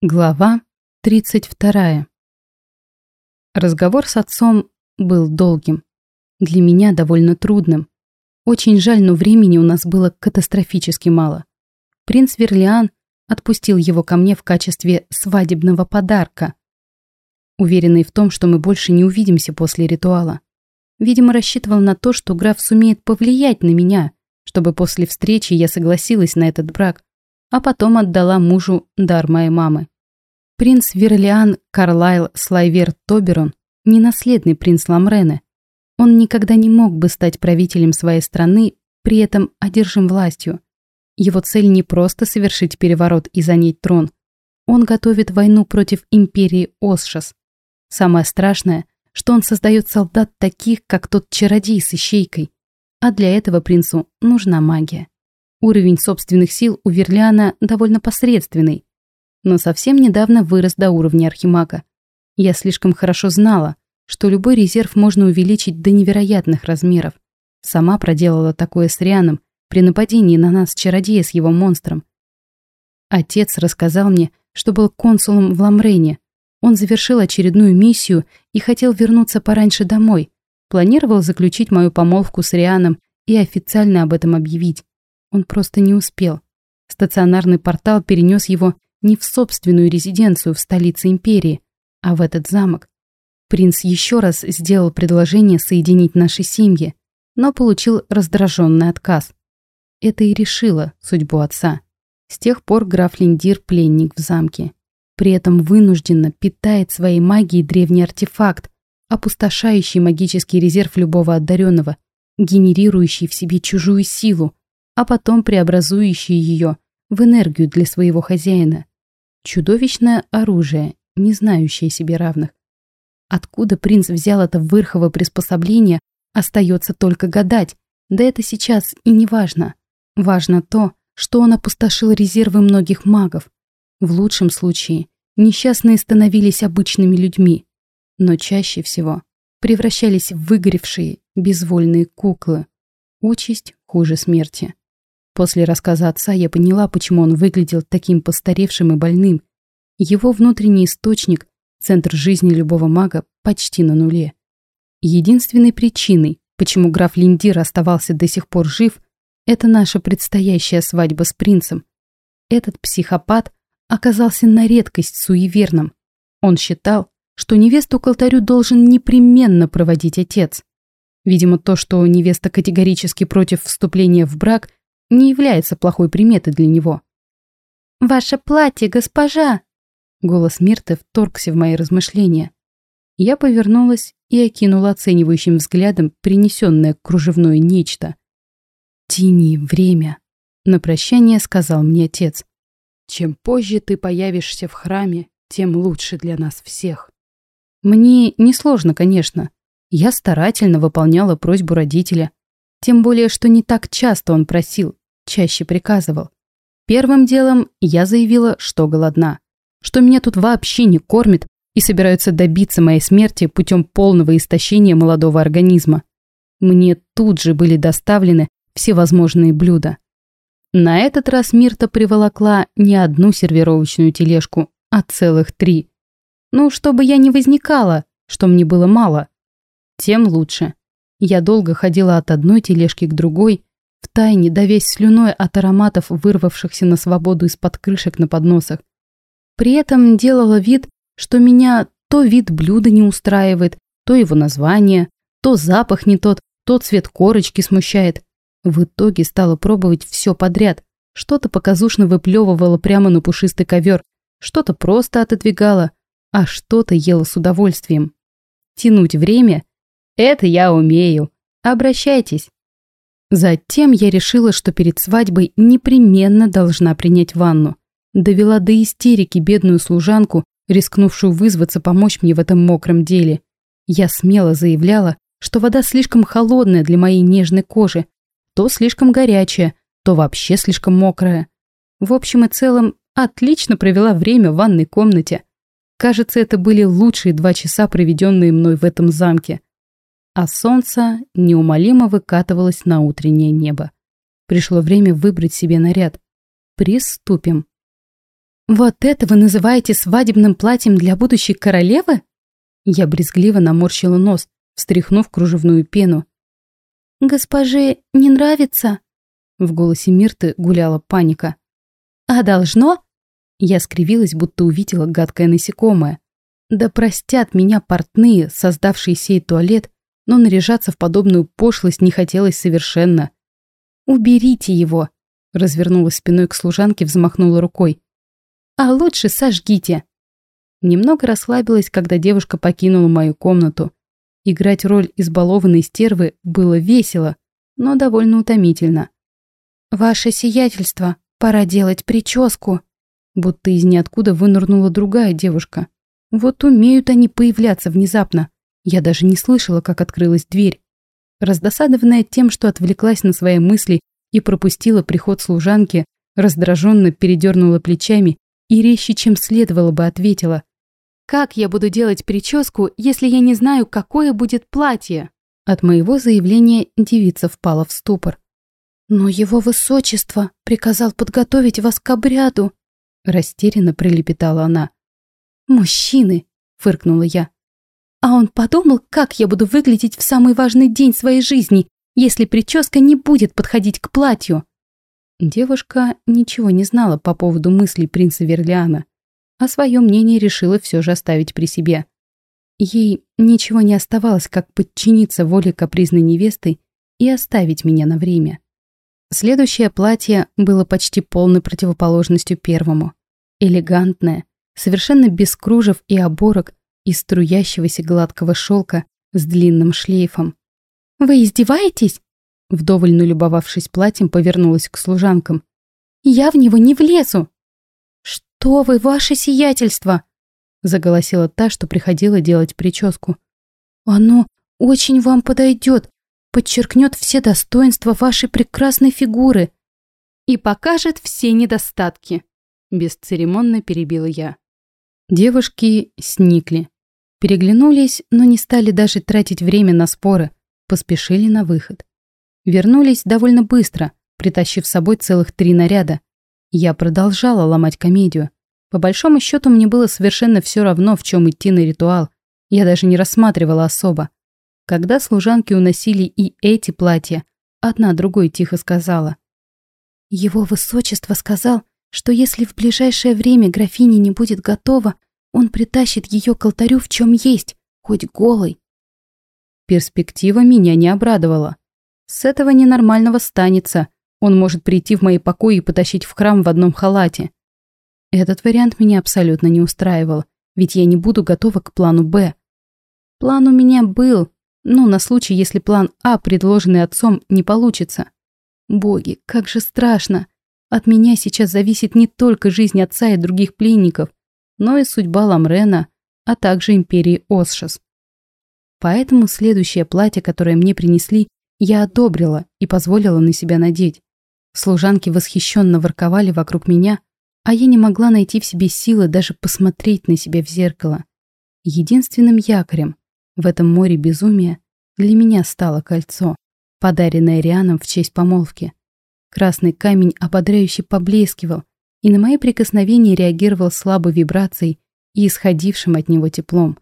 Глава 32. Разговор с отцом был долгим. Для меня довольно трудным. Очень жаль, но времени у нас было катастрофически мало. Принц Верлиан отпустил его ко мне в качестве свадебного подарка, уверенный в том, что мы больше не увидимся после ритуала. Видимо, рассчитывал на то, что граф сумеет повлиять на меня, чтобы после встречи я согласилась на этот брак, а потом отдала мужу дар моей мамы. Принц Верлиан Карлайл Слайвер Тоберон – не наследный принц Ламрены. Он никогда не мог бы стать правителем своей страны, при этом одержим властью. Его цель не просто совершить переворот и занять трон. Он готовит войну против империи Осшас. Самое страшное, что он создает солдат таких, как тот чародей с ищейкой. А для этого принцу нужна магия. Уровень собственных сил у Верлиана довольно посредственный, но совсем недавно вырос до уровня архимага. Я слишком хорошо знала, что любой резерв можно увеличить до невероятных размеров. Сама проделала такое с Рианом при нападении на нас чародея с его монстром. Отец рассказал мне, что был консулом в Ламрене. Он завершил очередную миссию и хотел вернуться пораньше домой. Планировал заключить мою помолвку с Рианом и официально об этом объявить. Он просто не успел. Стационарный портал перенес его не в собственную резиденцию в столице империи, а в этот замок. Принц еще раз сделал предложение соединить наши семьи, но получил раздраженный отказ. Это и решило судьбу отца. С тех пор граф Линдир пленник в замке. При этом вынужденно питает своей магией древний артефакт, опустошающий магический резерв любого одаренного, генерирующий в себе чужую силу, а потом преобразующий ее в энергию для своего хозяина. Чудовищное оружие, не знающее себе равных. Откуда принц взял это вырховое приспособление, остается только гадать, да это сейчас и не важно. Важно то, что он опустошил резервы многих магов. В лучшем случае несчастные становились обычными людьми, но чаще всего превращались в выгоревшие, безвольные куклы. Участь хуже смерти. После рассказа отца я поняла, почему он выглядел таким постаревшим и больным. Его внутренний источник, центр жизни любого мага, почти на нуле. Единственной причиной, почему граф Линдир оставался до сих пор жив, это наша предстоящая свадьба с принцем. Этот психопат оказался на редкость суеверным. Он считал, что невесту к алтарю должен непременно проводить отец. Видимо, то, что невеста категорически против вступления в брак, не является плохой приметой для него. «Ваше платье, госпожа!» Голос Мирты вторгся в мои размышления. Я повернулась и окинула оценивающим взглядом принесенное кружевное нечто. «Тяни время», — на прощание сказал мне отец. «Чем позже ты появишься в храме, тем лучше для нас всех». Мне несложно, конечно. Я старательно выполняла просьбу родителя. Тем более, что не так часто он просил, чаще приказывал. Первым делом я заявила, что голодна, что меня тут вообще не кормят и собираются добиться моей смерти путем полного истощения молодого организма. Мне тут же были доставлены всевозможные блюда. На этот раз Мирта приволокла не одну сервировочную тележку, а целых три. Ну, чтобы я не возникала, что мне было мало. Тем лучше. Я долго ходила от одной тележки к другой, втайне давясь слюной от ароматов, вырвавшихся на свободу из-под крышек на подносах. При этом делала вид, что меня то вид блюда не устраивает, то его название, то запах не тот, то цвет корочки смущает. В итоге стала пробовать все подряд. Что-то показушно выплевывала прямо на пушистый ковер, что-то просто отодвигала, а что-то ела с удовольствием. Тянуть время – это я умею. Обращайтесь. Затем я решила, что перед свадьбой непременно должна принять ванну. Довела до истерики бедную служанку, рискнувшую вызваться помочь мне в этом мокром деле. Я смело заявляла, что вода слишком холодная для моей нежной кожи, то слишком горячая, то вообще слишком мокрая. В общем и целом, отлично провела время в ванной комнате. Кажется, это были лучшие два часа, проведенные мной в этом замке а солнце неумолимо выкатывалось на утреннее небо. Пришло время выбрать себе наряд. Приступим. Вот это вы называете свадебным платьем для будущей королевы? Я брезгливо наморщила нос, встряхнув кружевную пену. «Госпоже не нравится?» В голосе Мирты гуляла паника. «А должно?» Я скривилась, будто увидела гадкое насекомое. Да простят меня портные, создавшие сей туалет, но наряжаться в подобную пошлость не хотелось совершенно. «Уберите его!» Развернулась спиной к служанке, взмахнула рукой. «А лучше сожгите!» Немного расслабилась, когда девушка покинула мою комнату. Играть роль избалованной стервы было весело, но довольно утомительно. «Ваше сиятельство, пора делать прическу!» Будто из ниоткуда вынырнула другая девушка. Вот умеют они появляться внезапно. Я даже не слышала, как открылась дверь. Раздосадованная тем, что отвлеклась на свои мысли и пропустила приход служанки, раздраженно передернула плечами и резче, чем следовало бы, ответила. «Как я буду делать прическу, если я не знаю, какое будет платье?» От моего заявления девица впала в ступор. «Но его высочество приказал подготовить вас к обряду», растерянно пролепетала она. «Мужчины!» — фыркнула я. «А он подумал, как я буду выглядеть в самый важный день своей жизни, если прическа не будет подходить к платью?» Девушка ничего не знала по поводу мыслей принца Верлиана, а свое мнение решила все же оставить при себе. Ей ничего не оставалось, как подчиниться воле капризной невесты и оставить меня на время. Следующее платье было почти полной противоположностью первому. Элегантное, совершенно без кружев и оборок из струящегося гладкого шелка с длинным шлейфом. «Вы издеваетесь?» Вдоволь налюбовавшись платьем, повернулась к служанкам. «Я в него не влезу!» «Что вы, ваше сиятельство!» Заголосила та, что приходила делать прическу. «Оно очень вам подойдет, подчеркнет все достоинства вашей прекрасной фигуры и покажет все недостатки», бесцеремонно перебила я. Девушки сникли. Переглянулись, но не стали даже тратить время на споры, поспешили на выход. Вернулись довольно быстро, притащив с собой целых три наряда. Я продолжала ломать комедию. По большому счету мне было совершенно все равно, в чем идти на ритуал. Я даже не рассматривала особо. Когда служанки уносили и эти платья, одна другой тихо сказала. «Его высочество сказал, что если в ближайшее время графиня не будет готова, он притащит ее к алтарю в чем есть, хоть голой. Перспектива меня не обрадовала. С этого ненормального станется. Он может прийти в мои покои и потащить в храм в одном халате. Этот вариант меня абсолютно не устраивал, ведь я не буду готова к плану «Б». План у меня был, ну, на случай, если план А, предложенный отцом, не получится. Боги, как же страшно. От меня сейчас зависит не только жизнь отца и других пленников, но и судьба Ламрена, а также империи Осшас. Поэтому следующее платье, которое мне принесли, я одобрила и позволила на себя надеть. Служанки восхищенно ворковали вокруг меня, а я не могла найти в себе силы даже посмотреть на себя в зеркало. Единственным якорем в этом море безумия для меня стало кольцо, подаренное Рианом в честь помолвки. Красный камень ободряюще поблескивал, и на мои прикосновения реагировал слабой вибрацией и исходившим от него теплом.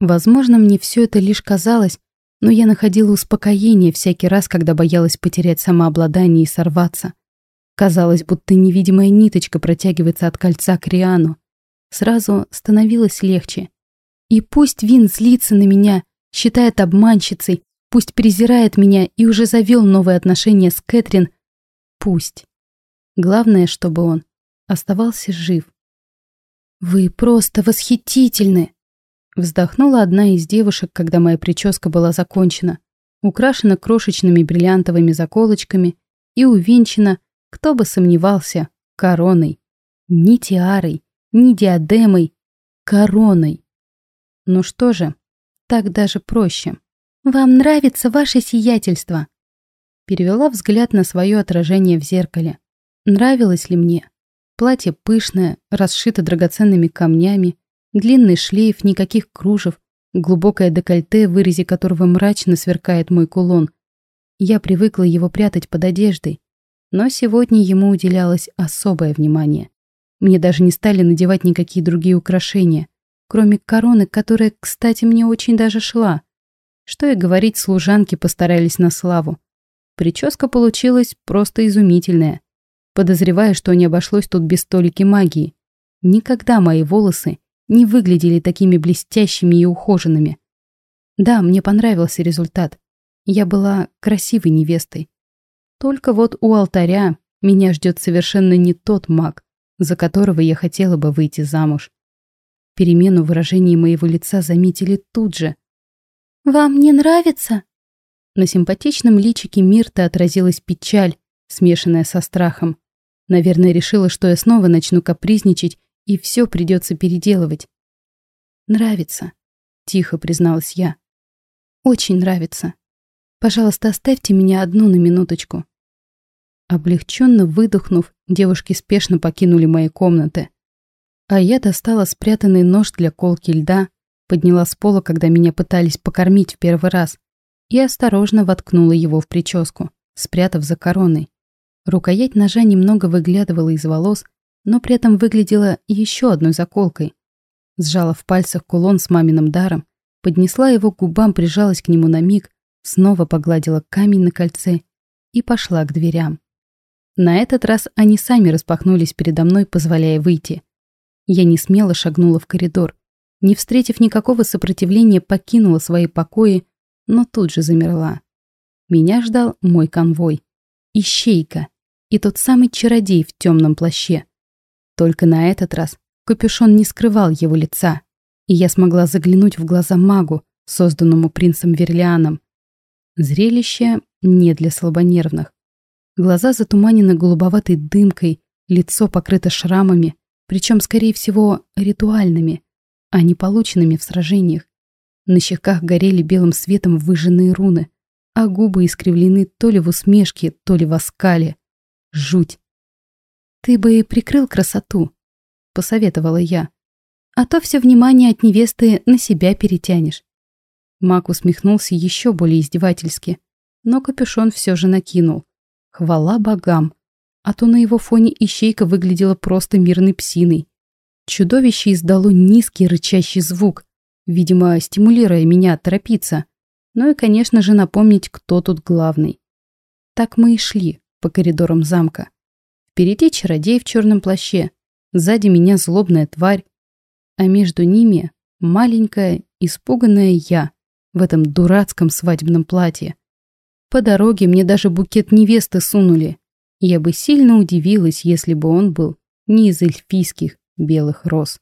Возможно, мне все это лишь казалось, но я находила успокоение всякий раз, когда боялась потерять самообладание и сорваться. Казалось, будто невидимая ниточка протягивается от кольца к Риану. Сразу становилось легче. И пусть Вин злится на меня, считает обманщицей, пусть презирает меня и уже завел новые отношения с Кэтрин, Пусть. Главное, чтобы он оставался жив. «Вы просто восхитительны!» Вздохнула одна из девушек, когда моя прическа была закончена, украшена крошечными бриллиантовыми заколочками и увенчана, кто бы сомневался, короной. Ни тиарой, ни диадемой, короной. Ну что же, так даже проще. «Вам нравится ваше сиятельство?» Перевела взгляд на свое отражение в зеркале. Нравилось ли мне? Платье пышное, расшито драгоценными камнями, длинный шлейф, никаких кружев, глубокое декольте, в вырезе которого мрачно сверкает мой кулон. Я привыкла его прятать под одеждой, но сегодня ему уделялось особое внимание. Мне даже не стали надевать никакие другие украшения, кроме короны, которая, кстати, мне очень даже шла. Что и говорить, служанки постарались на славу. Прическа получилась просто изумительная. Подозреваю, что не обошлось тут без столики магии. Никогда мои волосы не выглядели такими блестящими и ухоженными. Да, мне понравился результат. Я была красивой невестой. Только вот у алтаря меня ждет совершенно не тот маг, за которого я хотела бы выйти замуж. Перемену выражения моего лица заметили тут же. «Вам не нравится?» На симпатичном личике Мирты отразилась печаль, смешанная со страхом. Наверное, решила, что я снова начну капризничать, и все придется переделывать. «Нравится», — тихо призналась я. «Очень нравится. Пожалуйста, оставьте меня одну на минуточку». Облегченно выдохнув, девушки спешно покинули мои комнаты. А я достала спрятанный нож для колки льда, подняла с пола, когда меня пытались покормить в первый раз, и осторожно воткнула его в прическу, спрятав за короной. Рукоять ножа немного выглядывала из волос, но при этом выглядела еще одной заколкой. Сжала в пальцах кулон с маминым даром, поднесла его к губам, прижалась к нему на миг, снова погладила камень на кольце и пошла к дверям. На этот раз они сами распахнулись передо мной, позволяя выйти. Я не смело шагнула в коридор. Не встретив никакого сопротивления, покинула свои покои, но тут же замерла. Меня ждал мой конвой. Ищейка и тот самый чародей в темном плаще. Только на этот раз капюшон не скрывал его лица, и я смогла заглянуть в глаза магу, созданному принцем Верлианом. Зрелище не для слабонервных. Глаза затуманены голубоватой дымкой, лицо покрыто шрамами, причем, скорее всего, ритуальными, а не полученными в сражениях. На щеках горели белым светом выжженные руны, а губы искривлены то ли в усмешке, то ли в оскале. Жуть. «Ты бы и прикрыл красоту», — посоветовала я. «А то все внимание от невесты на себя перетянешь». Мак усмехнулся еще более издевательски, но капюшон все же накинул. Хвала богам. А то на его фоне ищейка выглядела просто мирной псиной. Чудовище издало низкий рычащий звук, видимо, стимулируя меня торопиться. Ну и, конечно же, напомнить, кто тут главный. Так мы и шли, по коридорам замка. Впереди чародей в черном плаще, сзади меня злобная тварь, а между ними маленькая, испуганная я в этом дурацком свадебном платье. По дороге мне даже букет невесты сунули. Я бы сильно удивилась, если бы он был не из эльфийских белых роз.